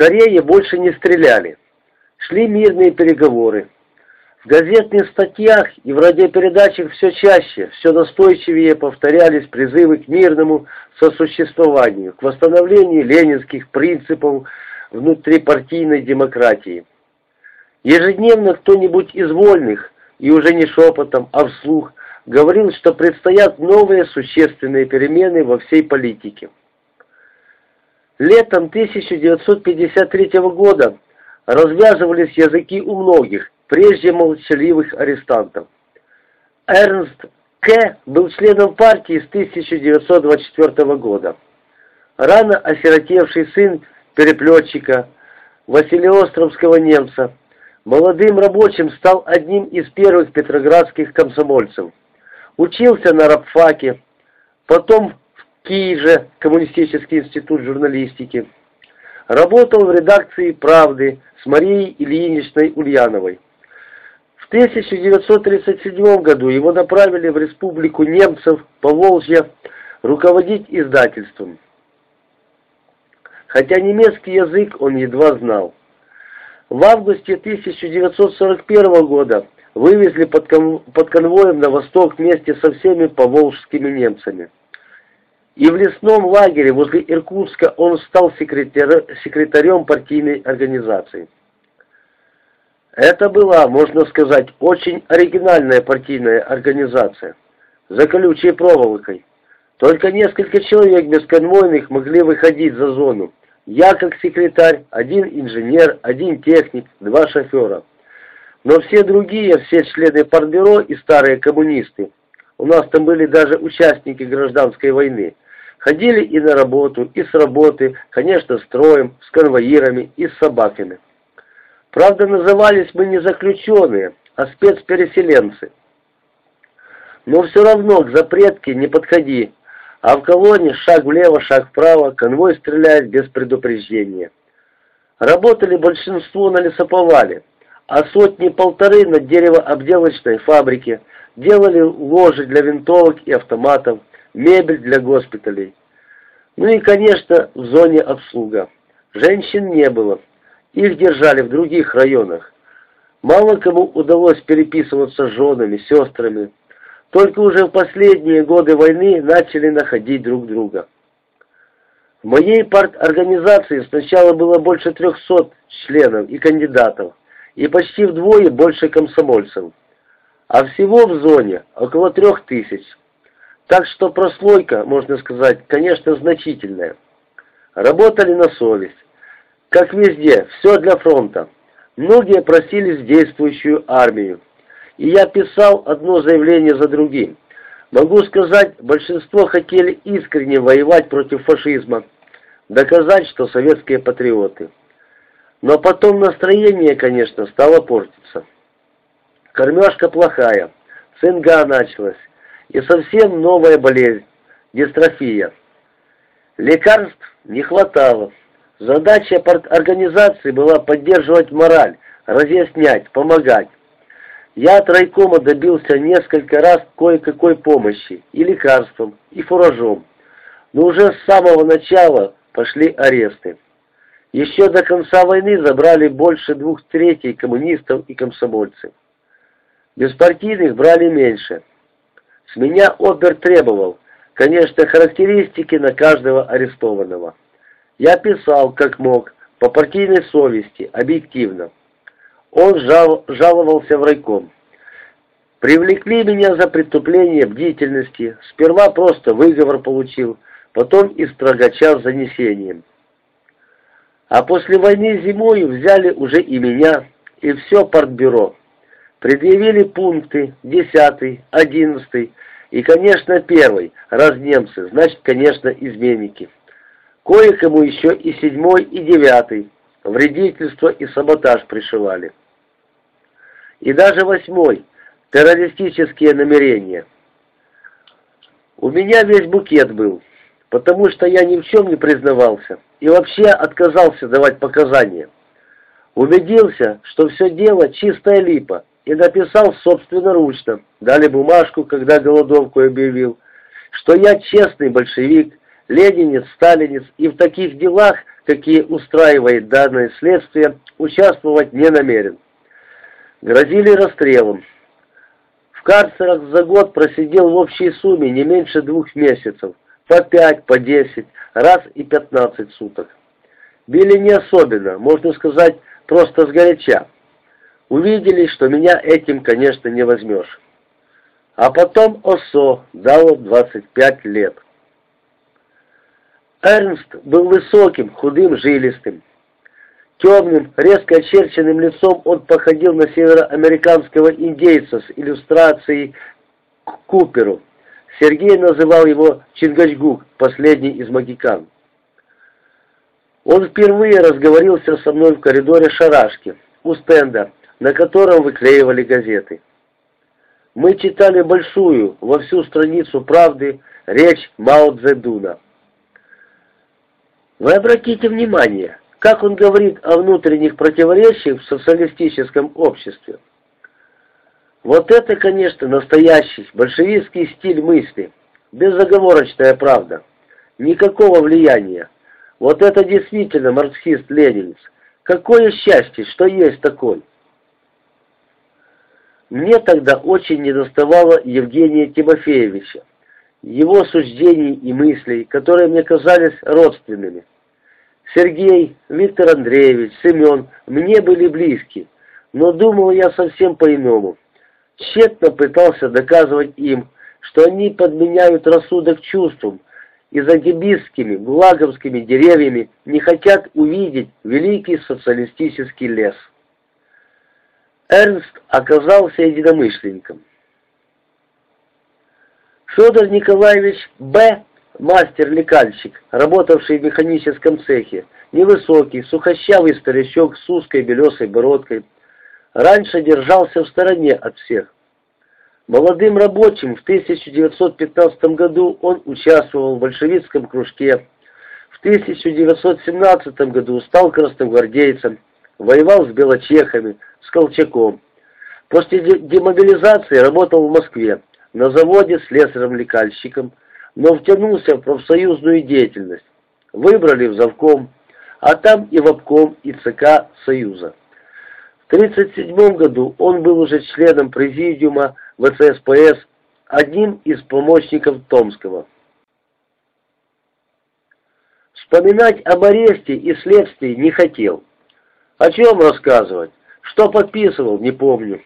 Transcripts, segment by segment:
Корее больше не стреляли. Шли мирные переговоры. В газетных статьях и в радиопередачах все чаще, все настойчивее повторялись призывы к мирному сосуществованию, к восстановлению ленинских принципов внутрипартийной демократии. Ежедневно кто-нибудь из вольных, и уже не шепотом, а вслух, говорил, что предстоят новые существенные перемены во всей политике. Летом 1953 года развязывались языки у многих, прежде молчаливых арестантов. Эрнст К. был членом партии с 1924 года. Рано осиротевший сын переплетчика, Василиостровского немца, молодым рабочим стал одним из первых петроградских комсомольцев. Учился на рабфаке, потом в Киеве, Коммунистический институт журналистики. Работал в редакции «Правды» с Марией Ильиничной Ульяновой. В 1937 году его направили в республику немцев по Волжье руководить издательством. Хотя немецкий язык он едва знал. В августе 1941 года вывезли под конвоем на восток вместе со всеми поволжскими немцами. И в лесном лагере возле Иркутска он стал секретар секретарем партийной организации. Это была, можно сказать, очень оригинальная партийная организация, за колючей проволокой. Только несколько человек бесконвойных могли выходить за зону. Я как секретарь, один инженер, один техник, два шофера. Но все другие, все члены партбюро и старые коммунисты, у нас там были даже участники гражданской войны, ходили и на работу, и с работы, конечно, строем, с конвоирами и с собаками. Правда, назывались мы не заключенные, а спецпереселенцы. Но все равно к запретке не подходи, а в колонне шаг влево, шаг вправо, конвой стреляет без предупреждения. Работали большинство на лесоповале, а сотни-полторы на деревообделочной фабрике делали ложи для винтовок и автоматов, мебель для госпиталей. Ну и, конечно, в зоне обслуга. Женщин не было, их держали в других районах. Мало кому удалось переписываться с женами, сестрами, только уже в последние годы войны начали находить друг друга. В моей парторганизации сначала было больше 300 членов и кандидатов, и почти вдвое больше комсомольцев. А всего в зоне около трех тысяч. Так что прослойка, можно сказать, конечно, значительная. Работали на совесть. Как везде, все для фронта. Многие просились в действующую армию и я писал одно заявление за другим. Могу сказать, большинство хотели искренне воевать против фашизма, доказать, что советские патриоты. Но потом настроение, конечно, стало портиться. Кормежка плохая, цинга началась, и совсем новая болезнь – дистрофия. Лекарств не хватало. Задача организации была поддерживать мораль, разъяснять, помогать. Я от райкома добился несколько раз кое-какой помощи, и лекарством, и фуражом. Но уже с самого начала пошли аресты. Еще до конца войны забрали больше двух третей коммунистов и комсомольцев. Беспартийных брали меньше. С меня Обер требовал, конечно, характеристики на каждого арестованного. Я писал, как мог, по партийной совести, объективно. Он жал, жаловался в райком. Привлекли меня за преступление бдительности. Сперва просто выговор получил, потом и строгача с занесением. А после войны зимою взяли уже и меня, и все партбюро. Предъявили пункты, десятый, одиннадцатый и, конечно, первый, раз немцы, значит, конечно, изменники. Кое-кому еще и седьмой, и девятый, вредительство и саботаж пришивали и даже восьмой – террористические намерения. У меня весь букет был, потому что я ни в чем не признавался и вообще отказался давать показания. Убедился, что все дело чистая липа, и написал собственноручно, дали бумажку, когда голодовку объявил, что я честный большевик, ленинец, сталинец, и в таких делах какие устраивает данное следствие, участвовать не намерен. Грозили расстрелом. В карцерах за год просидел в общей сумме не меньше двух месяцев, по пять, по десять, раз и пятнадцать суток. Били не особенно, можно сказать, просто сгоряча. Увидели, что меня этим, конечно, не возьмешь. А потом ОСО дало 25 лет. Эрнст был высоким, худым, жилистым. Темным, резко очерченным лицом он походил на североамериканского индейца с иллюстрацией к Куперу. Сергей называл его Чингачгук, последний из магикан. Он впервые разговорился со мной в коридоре шарашки, у стенда, на котором выклеивали газеты. Мы читали большую, во всю страницу правды, речь Мао Цзэдуна. Вы обратите внимание, как он говорит о внутренних противоречиях в социалистическом обществе. Вот это, конечно, настоящий большевистский стиль мысли, безоговорочная правда, никакого влияния. Вот это действительно марксист-ленинец. Какое счастье, что есть такой. Мне тогда очень недоставало Евгения Тимофеевича, его суждений и мыслей, которые мне казались родственными. Сергей, Виктор Андреевич, Семен мне были близки, но думал я совсем по-иному. Тщетно пытался доказывать им, что они подменяют рассудок чувствам и за гибистскими, гулаговскими деревьями не хотят увидеть великий социалистический лес. Эрнст оказался единомышленником. Федор Николаевич Б мастер-лекальщик, работавший в механическом цехе, невысокий, сухощавый старичок с узкой белесой бородкой, раньше держался в стороне от всех. Молодым рабочим в 1915 году он участвовал в большевистском кружке, в 1917 году стал красногвардейцем, воевал с белочехами, с Колчаком. После демобилизации работал в Москве, на заводе слесарем-лекальщиком, но втянулся в профсоюзную деятельность. Выбрали в завком, а там и в обком, и ЦК Союза. В 1937 году он был уже членом президиума ВЦСПС, одним из помощников Томского. Вспоминать об аресте и следствии не хотел. О чем рассказывать? Что подписывал, не помню.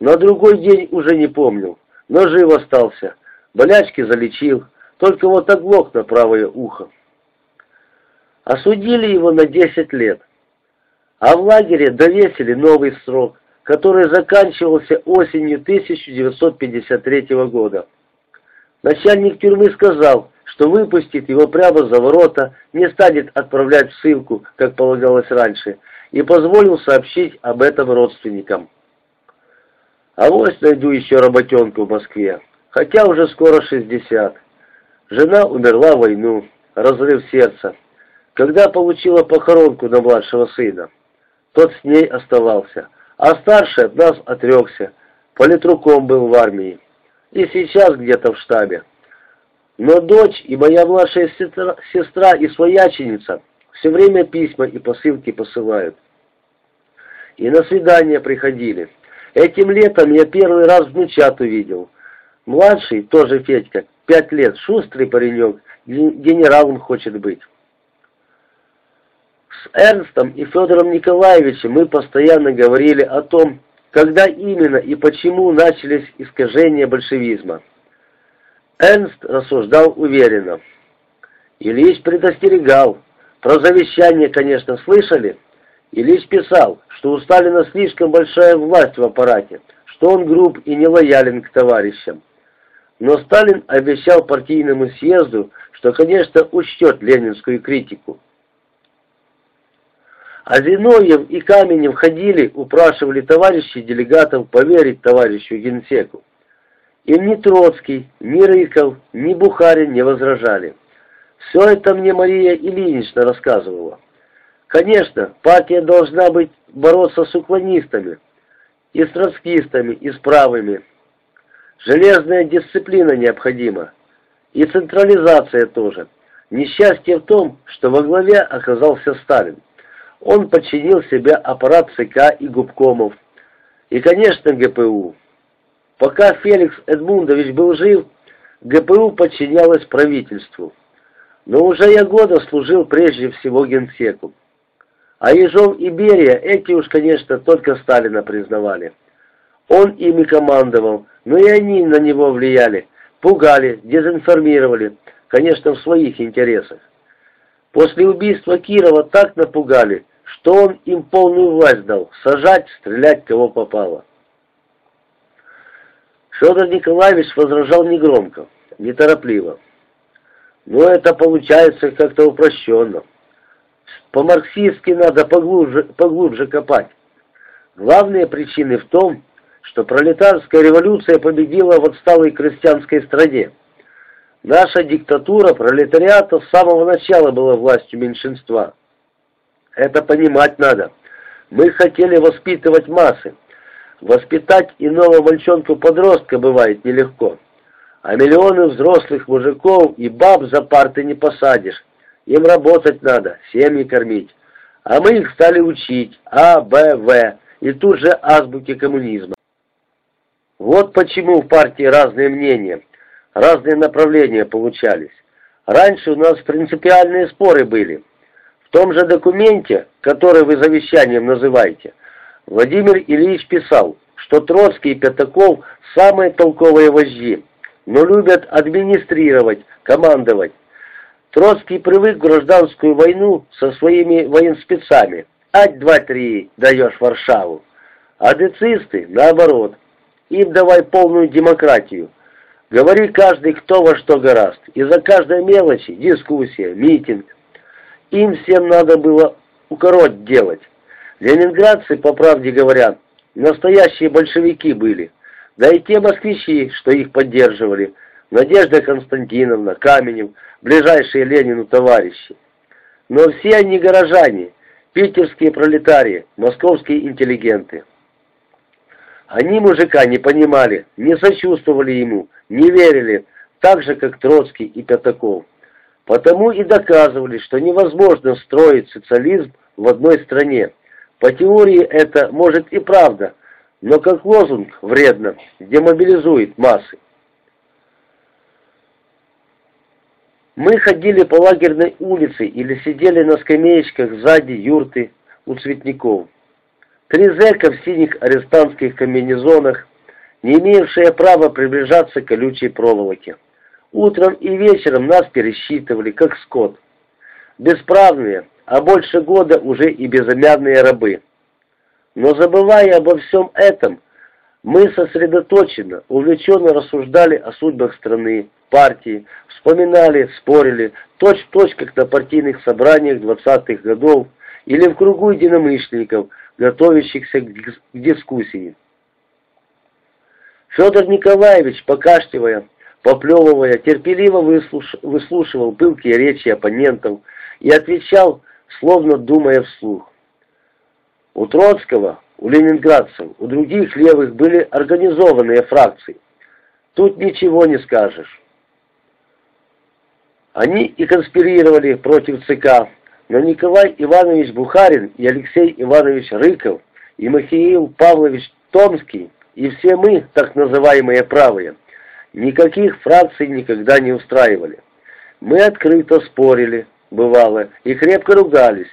На другой день уже не помню, но жив остался. Болячки залечил, только вот оглох на правое ухо. Осудили его на 10 лет, а в лагере довесили новый срок, который заканчивался осенью 1953 года. Начальник тюрьмы сказал, что выпустит его прямо за ворота, не станет отправлять в ссылку, как полагалось раньше, и позволил сообщить об этом родственникам. А вот найду еще работенку в Москве, хотя уже скоро 60. Жена умерла в войну, разрыв сердца. Когда получила похоронку на младшего сына, тот с ней оставался, а старший от нас отрекся, политруком был в армии и сейчас где-то в штабе. Но дочь и моя младшая сестра, сестра и свояченица все время письма и посылки посылают. И на свидания приходили. Этим летом я первый раз внучат увидел. Младший, тоже Федька, Пять лет, шустрый паренек, генералом хочет быть. С Эрнстом и Федором Николаевичем мы постоянно говорили о том, когда именно и почему начались искажения большевизма. Эрнст рассуждал уверенно. Ильич предостерегал. Про завещание, конечно, слышали? Ильич писал, что у Сталина слишком большая власть в аппарате, что он груб и нелоялен к товарищам. Но Сталин обещал партийному съезду, что, конечно, учтет ленинскую критику. А Зиновьев и Каменев ходили, упрашивали товарищей делегатов поверить товарищу генсеку. Им ни Троцкий, ни Рыков, ни Бухарин не возражали. Все это мне Мария Ильинична рассказывала. Конечно, партия должна быть бороться с уклонистами, и с троцкистами, и с правыми, Железная дисциплина необходима. И централизация тоже. Несчастье в том, что во главе оказался Сталин. Он подчинил себя аппарат ЦК и губкомов. И, конечно, ГПУ. Пока Феликс Эдмундович был жив, ГПУ подчинялось правительству. Но уже я года служил прежде всего генсеку. А Ежов и Берия, эти уж, конечно, только Сталина признавали. Он ими командовал, но и они на него влияли, пугали, дезинформировали, конечно, в своих интересах. После убийства Кирова так напугали, что он им полную власть дал, сажать, стрелять, кого попало. Федор Николаевич возражал негромко, неторопливо. Но это получается как-то упрощенно. По-марксистски надо поглубже, поглубже копать. Главные причины в том, что пролетарская революция победила в отсталой крестьянской стране. Наша диктатура пролетариата с самого начала была властью меньшинства. Это понимать надо. Мы хотели воспитывать массы. Воспитать иного мальчонку-подростка бывает нелегко. А миллионы взрослых мужиков и баб за парты не посадишь. Им работать надо, семьи кормить. А мы их стали учить А, Б, В и тут же азбуки коммунизма. Вот почему в партии разные мнения, разные направления получались. Раньше у нас принципиальные споры были. В том же документе, который вы завещанием называете, Владимир Ильич писал, что Троцкий и Пятаков самые толковые вожди, но любят администрировать, командовать. Троцкий привык в гражданскую войну со своими военспецами. Ать, два, три, даешь Варшаву. А децисты, наоборот, им давай полную демократию. Говори каждый, кто во что гораст. И за каждой мелочи дискуссия, митинг. Им всем надо было укороть делать. Ленинградцы, по правде говоря, настоящие большевики были. Да и те москвичи, что их поддерживали. Надежда Константиновна, Каменев, ближайшие Ленину товарищи. Но все они горожане, питерские пролетарии, московские интеллигенты. Они мужика не понимали, не сочувствовали ему, не верили, так же, как Троцкий и Пятаков. Потому и доказывали, что невозможно строить социализм в одной стране. По теории это может и правда, но как лозунг вредно, демобилизует массы. Мы ходили по лагерной улице или сидели на скамеечках сзади юрты у цветников. Три зэка в синих арестантских комбинезонах, не имевшие права приближаться к колючей проволоке. Утром и вечером нас пересчитывали, как скот. Бесправные, а больше года уже и безымянные рабы. Но забывая обо всем этом, мы сосредоточенно, увлеченно рассуждали о судьбах страны, партии, вспоминали, спорили, точь-в-точь, -точь, как на партийных собраниях 20-х годов или в кругу единомышленников – готовящихся к дискуссии. Федор Николаевич, покашливая, поплевывая, терпеливо выслушивал пылкие речи оппонентов и отвечал, словно думая вслух. У Троцкого, у ленинградцев, у других левых были организованные фракции. Тут ничего не скажешь. Они и конспирировали против ЦК, но Николай Иванович Бухарин и Алексей Иванович Рыков и Михаил Павлович Томский и все мы, так называемые правые, никаких фракций никогда не устраивали. Мы открыто спорили, бывало, и крепко ругались.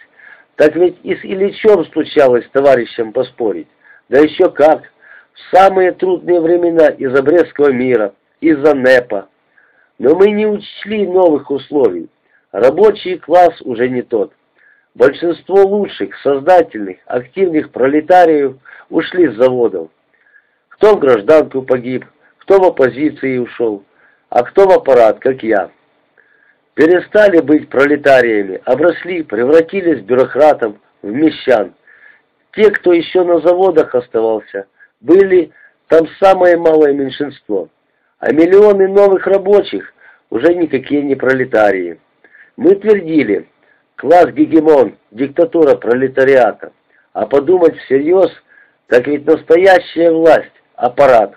Так ведь и с Ильичем случалось товарищам поспорить. Да еще как! В самые трудные времена из-за мира, из-за НЭПа. Но мы не учли новых условий. Рабочий класс уже не тот. Большинство лучших, сознательных, активных пролетариев ушли с заводов. Кто в гражданку погиб, кто в оппозиции ушел, а кто в аппарат, как я. Перестали быть пролетариями, обросли, превратились в бюрократов, в мещан. Те, кто еще на заводах оставался, были там самое малое меньшинство. А миллионы новых рабочих уже никакие не пролетарии. Мы твердили, класс гегемон, диктатура пролетариата. А подумать всерьез, так ведь настоящая власть, аппарат.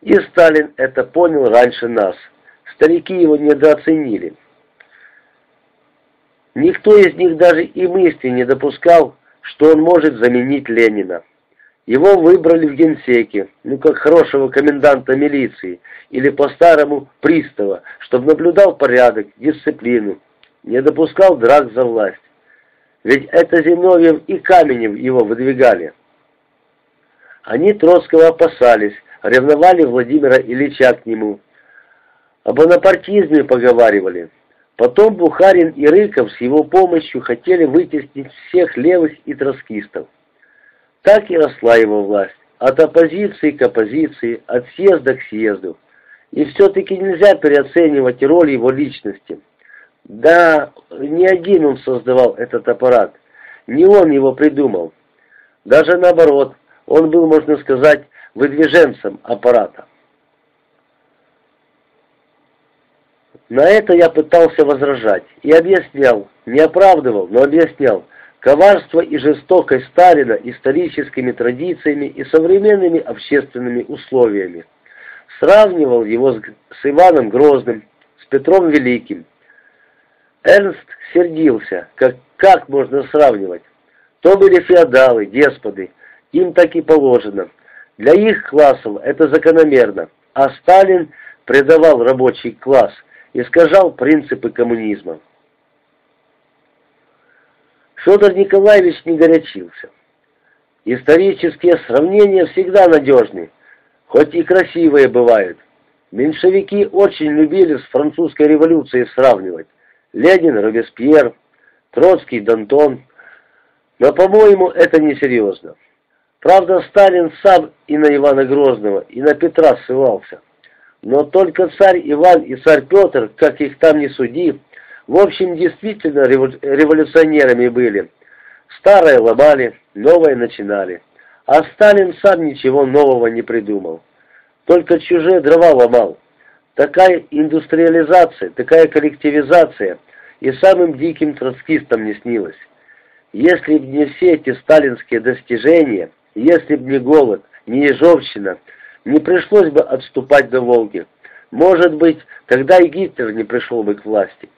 И Сталин это понял раньше нас. Старики его недооценили. Никто из них даже и мысли не допускал, что он может заменить Ленина. Его выбрали в генсеке, ну как хорошего коменданта милиции, или по-старому пристава, чтобы наблюдал порядок, дисциплину, не допускал драк за власть. Ведь это Зиновьев и Каменев его выдвигали. Они Троцкого опасались, ревновали Владимира Ильича к нему. Об бонапартизме поговаривали. Потом Бухарин и Рыков с его помощью хотели вытеснить всех левых и троцкистов. Так и росла его власть, от оппозиции к оппозиции, от съезда к съезду. И все-таки нельзя переоценивать роль его личности. Да, не один он создавал этот аппарат, не он его придумал. Даже наоборот, он был, можно сказать, выдвиженцем аппарата. На это я пытался возражать и объяснял, не оправдывал, но объяснял, коварство и жестокость Сталина историческими традициями и современными общественными условиями. Сравнивал его с, Иваном Грозным, с Петром Великим. Эрнст сердился, как, как можно сравнивать. То были феодалы, деспоты, им так и положено. Для их классов это закономерно, а Сталин предавал рабочий класс – искажал принципы коммунизма. Федор Николаевич не горячился. Исторические сравнения всегда надежны, хоть и красивые бывают. Меньшевики очень любили с французской революцией сравнивать. Ленин, Робеспьер, Троцкий, Дантон. Но, по-моему, это несерьезно. Правда, Сталин сам и на Ивана Грозного, и на Петра ссылался. Но только царь Иван и царь Петр, как их там не суди, в общем, действительно революционерами были. Старое ломали, новое начинали. А Сталин сам ничего нового не придумал. Только чужие дрова ломал. Такая индустриализация, такая коллективизация и самым диким троцкистам не снилась. Если б не все эти сталинские достижения, если б не голод, не ежовщина, не пришлось бы отступать до Волги. Может быть, тогда и Гитлер не пришел бы к власти.